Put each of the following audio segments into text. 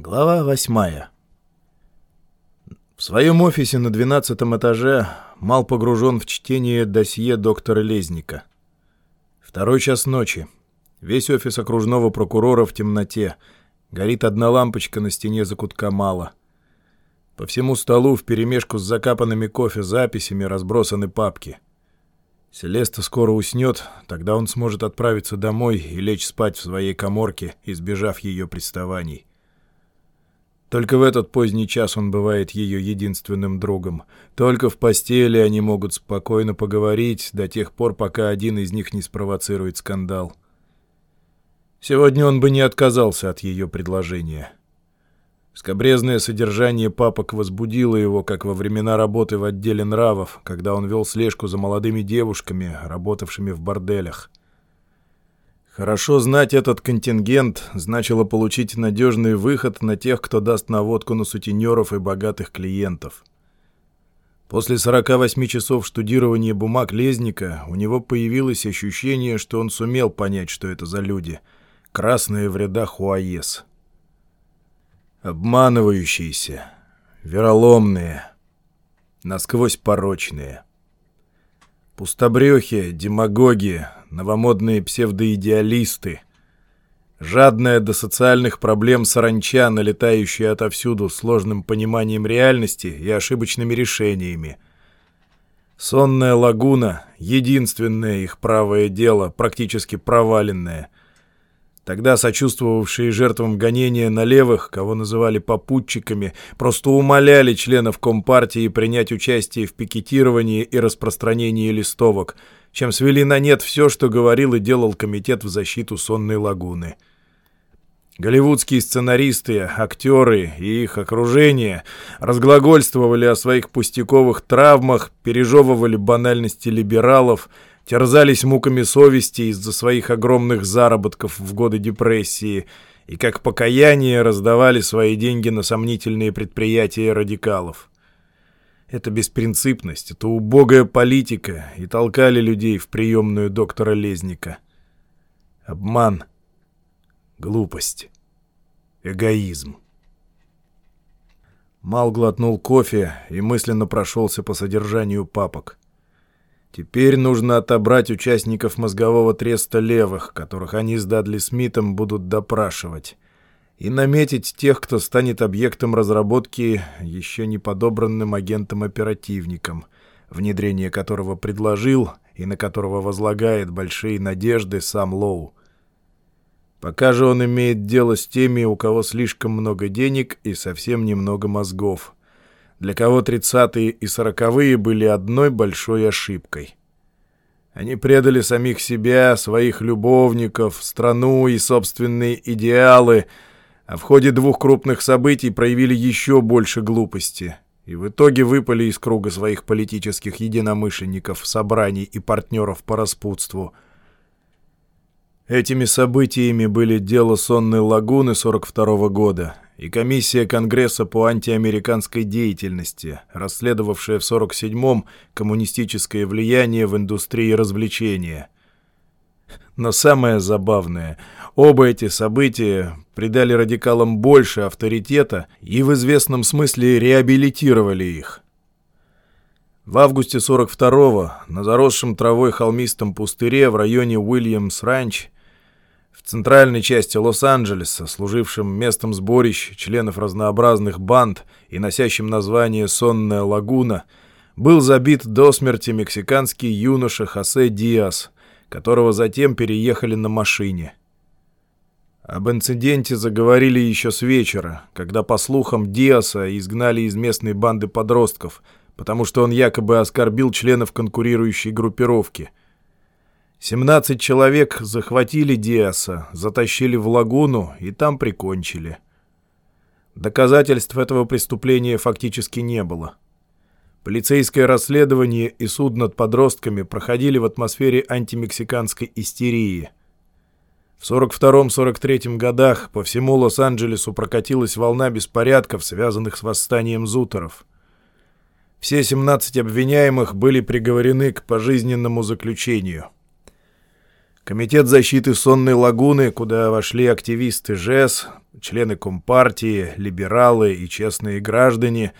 Глава восьмая. В своем офисе на двенадцатом этаже Мал погружен в чтение досье доктора Лезника. Второй час ночи. Весь офис окружного прокурора в темноте. Горит одна лампочка на стене закутка Мала. По всему столу вперемешку с закапанными кофе записями разбросаны папки. Селеста скоро уснет, тогда он сможет отправиться домой и лечь спать в своей коморке, избежав ее приставаний. Только в этот поздний час он бывает ее единственным другом. Только в постели они могут спокойно поговорить до тех пор, пока один из них не спровоцирует скандал. Сегодня он бы не отказался от ее предложения. Скобрезное содержание папок возбудило его, как во времена работы в отделе нравов, когда он вел слежку за молодыми девушками, работавшими в борделях. Хорошо знать этот контингент значило получить надежный выход на тех, кто даст наводку на сутенеров и богатых клиентов. После 48 часов штудирования бумаг Лезника у него появилось ощущение, что он сумел понять, что это за люди. Красные в рядах УАЕС. Обманывающиеся, вероломные, насквозь порочные. Пустобрехи, демагоги, новомодные псевдоидеалисты, жадная до социальных проблем саранча, налетающая отовсюду сложным пониманием реальности и ошибочными решениями. Сонная лагуна — единственное их правое дело, практически проваленное — Тогда сочувствовавшие жертвам гонения на левых, кого называли попутчиками, просто умоляли членов Компартии принять участие в пикетировании и распространении листовок, чем свели на нет все, что говорил и делал Комитет в защиту Сонной лагуны. Голливудские сценаристы, актеры и их окружение разглагольствовали о своих пустяковых травмах, пережевывали банальности либералов — терзались муками совести из-за своих огромных заработков в годы депрессии и как покаяние раздавали свои деньги на сомнительные предприятия радикалов. Это беспринципность, это убогая политика, и толкали людей в приемную доктора Лезника. Обман, глупость, эгоизм. Мал глотнул кофе и мысленно прошелся по содержанию папок. Теперь нужно отобрать участников мозгового треста левых, которых они с Дадли Смитом будут допрашивать, и наметить тех, кто станет объектом разработки еще не подобранным агентом-оперативником, внедрение которого предложил и на которого возлагает большие надежды сам Лоу. Пока же он имеет дело с теми, у кого слишком много денег и совсем немного мозгов — для кого тридцатые и сороковые были одной большой ошибкой. Они предали самих себя, своих любовников, страну и собственные идеалы, а в ходе двух крупных событий проявили еще больше глупости и в итоге выпали из круга своих политических единомышленников, собраний и партнеров по распутству. Этими событиями были дело сонной лагуны 42 -го года — и комиссия Конгресса по антиамериканской деятельности, расследовавшая в 47-м коммунистическое влияние в индустрии развлечения. Но самое забавное, оба эти события придали радикалам больше авторитета и в известном смысле реабилитировали их. В августе 42-го на заросшем травой холмистом пустыре в районе Уильямс-Ранч в центральной части Лос-Анджелеса, служившем местом сборищ членов разнообразных банд и носящим название «Сонная лагуна», был забит до смерти мексиканский юноша Хосе Диас, которого затем переехали на машине. Об инциденте заговорили еще с вечера, когда, по слухам, Диаса изгнали из местной банды подростков, потому что он якобы оскорбил членов конкурирующей группировки – 17 человек захватили Диаса, затащили в лагуну и там прикончили. Доказательств этого преступления фактически не было. Полицейское расследование и суд над подростками проходили в атмосфере антимексиканской истерии. В 42-43 годах по всему Лос-Анджелесу прокатилась волна беспорядков, связанных с восстанием зутеров. Все 17 обвиняемых были приговорены к пожизненному заключению – Комитет защиты сонной лагуны, куда вошли активисты ЖЭС, члены Компартии, либералы и честные граждане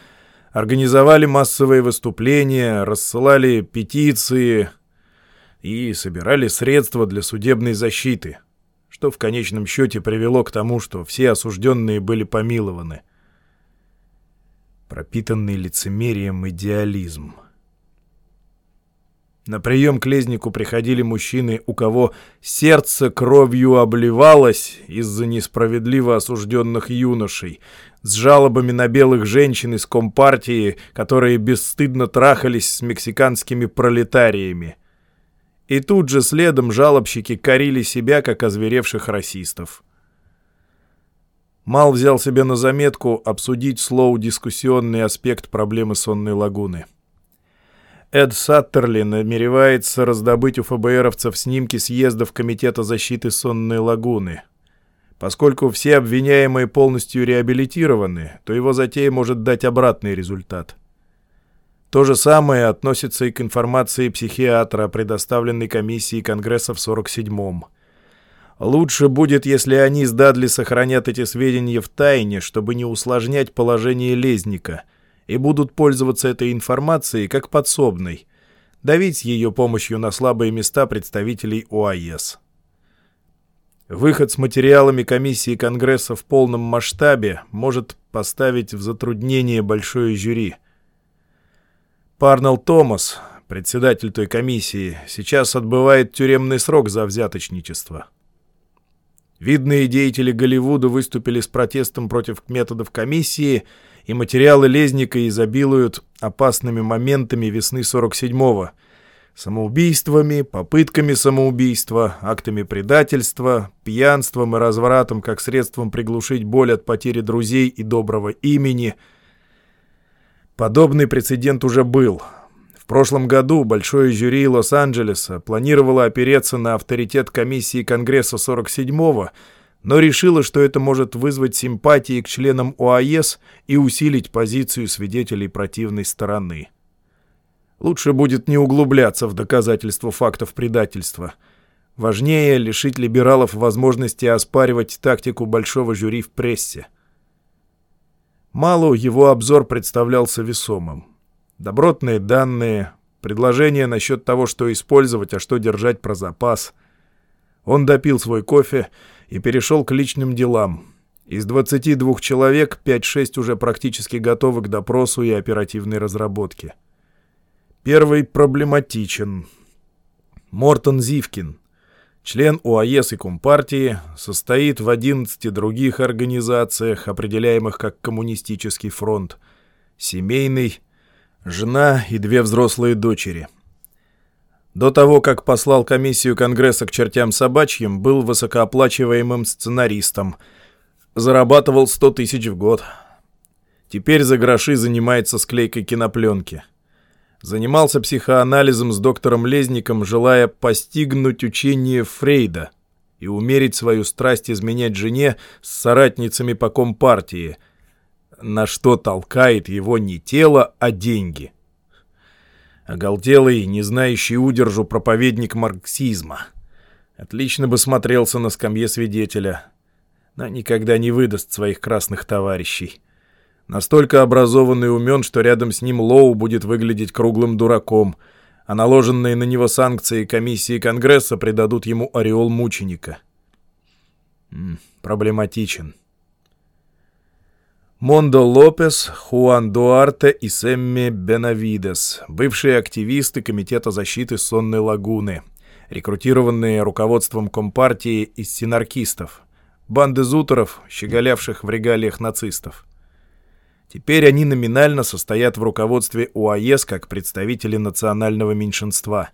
организовали массовые выступления, рассылали петиции и собирали средства для судебной защиты, что в конечном счете привело к тому, что все осужденные были помилованы. Пропитанный лицемерием идеализм — на прием к лезнику приходили мужчины, у кого сердце кровью обливалось из-за несправедливо осужденных юношей, с жалобами на белых женщин из Компартии, которые бесстыдно трахались с мексиканскими пролетариями. И тут же следом жалобщики корили себя, как озверевших расистов. Мал взял себе на заметку обсудить слоу дискуссионный аспект проблемы сонной лагуны. Эд Саттерли намеревается раздобыть у ФБРовцев снимки съездов Комитета защиты Сонной лагуны. Поскольку все обвиняемые полностью реабилитированы, то его затея может дать обратный результат. То же самое относится и к информации психиатра, предоставленной комиссией Конгресса в 47-м. Лучше будет, если они с Дадли сохранят эти сведения в тайне, чтобы не усложнять положение Лезника — и будут пользоваться этой информацией как подсобной, давить ее помощью на слабые места представителей ОАЭС. Выход с материалами комиссии Конгресса в полном масштабе может поставить в затруднение большое жюри. Парнелл Томас, председатель той комиссии, сейчас отбывает тюремный срок за взяточничество. Видные деятели Голливуда выступили с протестом против методов комиссии – и материалы Лезника изобилуют опасными моментами весны 47-го. Самоубийствами, попытками самоубийства, актами предательства, пьянством и развратом как средством приглушить боль от потери друзей и доброго имени. Подобный прецедент уже был. В прошлом году большое жюри Лос-Анджелеса планировало опереться на авторитет комиссии Конгресса 47-го, но решила, что это может вызвать симпатии к членам ОАЭС и усилить позицию свидетелей противной стороны. Лучше будет не углубляться в доказательство фактов предательства. Важнее лишить либералов возможности оспаривать тактику большого жюри в прессе. Малу его обзор представлялся весомым. Добротные данные, предложения насчет того, что использовать, а что держать про запас. Он допил свой кофе перешел к личным делам. Из 22 человек 5-6 уже практически готовы к допросу и оперативной разработке. Первый проблематичен. Мортон Зивкин, член УАЕС и Компартии, состоит в 11 других организациях, определяемых как Коммунистический фронт, семейный, жена и две взрослые дочери – до того, как послал комиссию Конгресса к чертям собачьим, был высокооплачиваемым сценаристом. Зарабатывал 100 тысяч в год. Теперь за гроши занимается склейкой кинопленки. Занимался психоанализом с доктором Лезником, желая постигнуть учение Фрейда и умерить свою страсть изменять жене с соратницами по компартии, на что толкает его не тело, а деньги — Оголтелый, не знающий удержу проповедник марксизма. Отлично бы смотрелся на скамье свидетеля, но никогда не выдаст своих красных товарищей. Настолько образованный и умен, что рядом с ним Лоу будет выглядеть круглым дураком, а наложенные на него санкции комиссии Конгресса придадут ему ореол мученика. М -м, проблематичен. Мондо Лопес, Хуан Дуарте и Сэмми Бенавидес, бывшие активисты Комитета защиты Сонной Лагуны, рекрутированные руководством Компартии из синаркистов, банды зутеров, щеголявших в регалиях нацистов. Теперь они номинально состоят в руководстве УАЕС как представители национального меньшинства.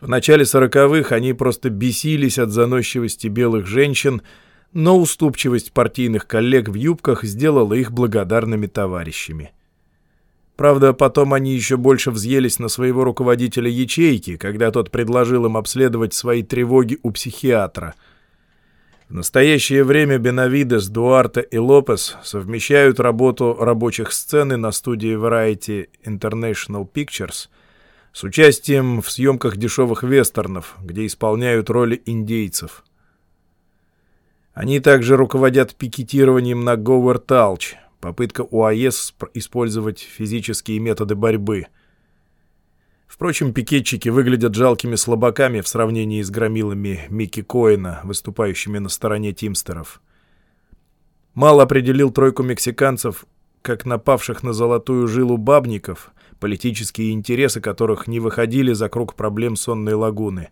В начале сороковых они просто бесились от заносчивости белых женщин – но уступчивость партийных коллег в юбках сделала их благодарными товарищами. Правда, потом они еще больше взъелись на своего руководителя ячейки, когда тот предложил им обследовать свои тревоги у психиатра. В настоящее время Бенавидес, Дуарте и Лопес совмещают работу рабочих сцены на студии Variety International Pictures с участием в съемках дешевых вестернов, где исполняют роли индейцев – Они также руководят пикетированием на Гоуэр-Талч, попытка УАЭС использовать физические методы борьбы. Впрочем, пикетчики выглядят жалкими слабаками в сравнении с громилами Микки Коэна, выступающими на стороне тимстеров. Мал определил тройку мексиканцев как напавших на золотую жилу бабников, политические интересы которых не выходили за круг проблем сонной лагуны.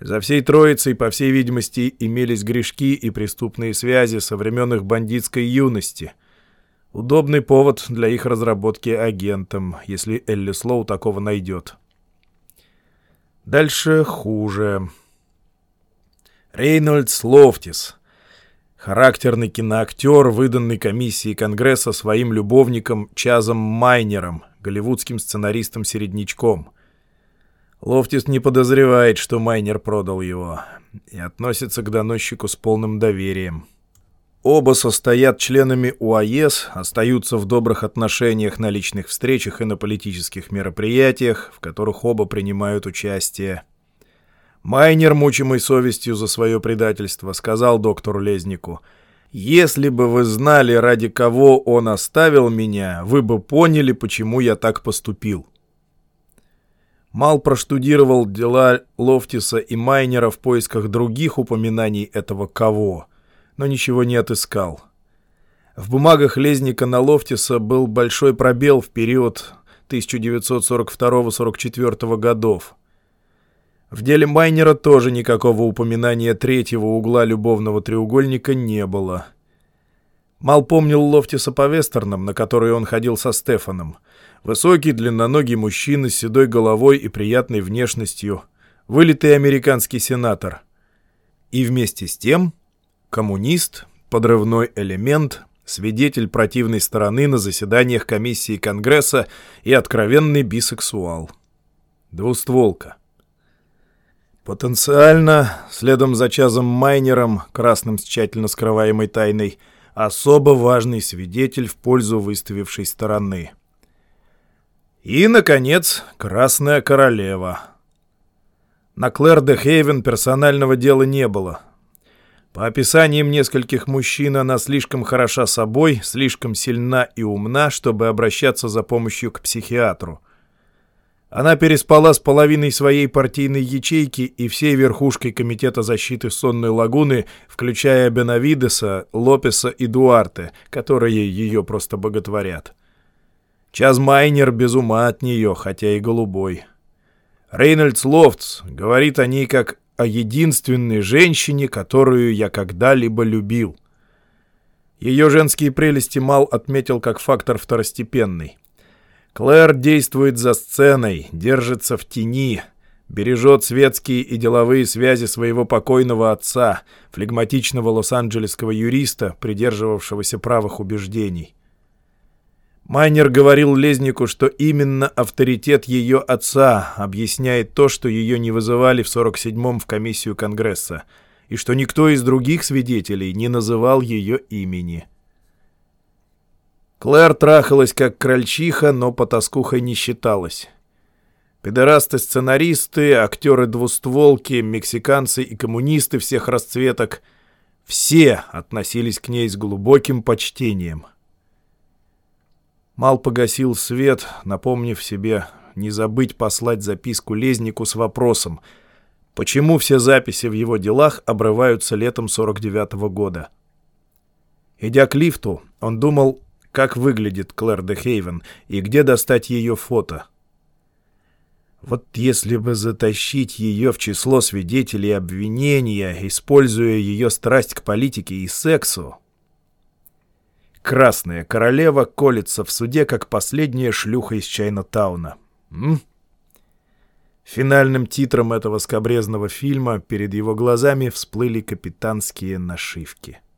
За всей троицей, по всей видимости, имелись грешки и преступные связи со времен бандитской юности. Удобный повод для их разработки агентом, если Элли Слоу такого найдет. Дальше хуже. Рейнольдс Лофтис — Характерный киноактер, выданный комиссией Конгресса своим любовником Чазом Майнером, голливудским сценаристом-середнячком. Лофтис не подозревает, что Майнер продал его, и относится к доносчику с полным доверием. Оба состоят членами УАЕС, остаются в добрых отношениях на личных встречах и на политических мероприятиях, в которых оба принимают участие. Майнер, мучимый совестью за свое предательство, сказал доктору Лезнику, «Если бы вы знали, ради кого он оставил меня, вы бы поняли, почему я так поступил». Мал проштудировал дела Лофтиса и Майнера в поисках других упоминаний этого «кого», но ничего не отыскал. В бумагах Лезника на Лофтиса был большой пробел в период 1942-44 годов. В деле Майнера тоже никакого упоминания третьего угла любовного треугольника не было. Мал помнил Лофтиса по вестернам, на которые он ходил со Стефаном. Высокий, длинноногий мужчина с седой головой и приятной внешностью. Вылитый американский сенатор. И вместе с тем коммунист, подрывной элемент, свидетель противной стороны на заседаниях комиссии Конгресса и откровенный бисексуал. Двустволка. Потенциально, следом за Чазом Майнером, красным с тщательно скрываемой тайной, особо важный свидетель в пользу выставившей стороны. И, наконец, Красная Королева. На Клэр де Хейвен персонального дела не было. По описаниям нескольких мужчин, она слишком хороша собой, слишком сильна и умна, чтобы обращаться за помощью к психиатру. Она переспала с половиной своей партийной ячейки и всей верхушкой Комитета защиты Сонной Лагуны, включая Бенавидеса, Лопеса и Дуарте, которые ее просто боготворят. Час Майнер без ума от нее, хотя и голубой. Рейнольдс Лофтс говорит о ней как о единственной женщине, которую я когда-либо любил. Ее женские прелести Мал отметил как фактор второстепенный. Клэр действует за сценой, держится в тени, бережет светские и деловые связи своего покойного отца, флегматичного лос-анджелесского юриста, придерживавшегося правых убеждений. Майнер говорил Лезнику, что именно авторитет ее отца объясняет то, что ее не вызывали в 47-м в комиссию Конгресса, и что никто из других свидетелей не называл ее имени. Клэр трахалась как крольчиха, но потаскухой не считалась. Педерасты-сценаристы, актеры-двустволки, мексиканцы и коммунисты всех расцветок — все относились к ней с глубоким почтением. Мал погасил свет, напомнив себе не забыть послать записку Лезнику с вопросом, почему все записи в его делах обрываются летом 49-го года. Идя к лифту, он думал как выглядит Клэр де Хейвен и где достать ее фото. Вот если бы затащить ее в число свидетелей обвинения, используя ее страсть к политике и сексу... Красная королева колется в суде, как последняя шлюха из Чайна-тауна. М? Финальным титром этого скобрезного фильма перед его глазами всплыли капитанские нашивки —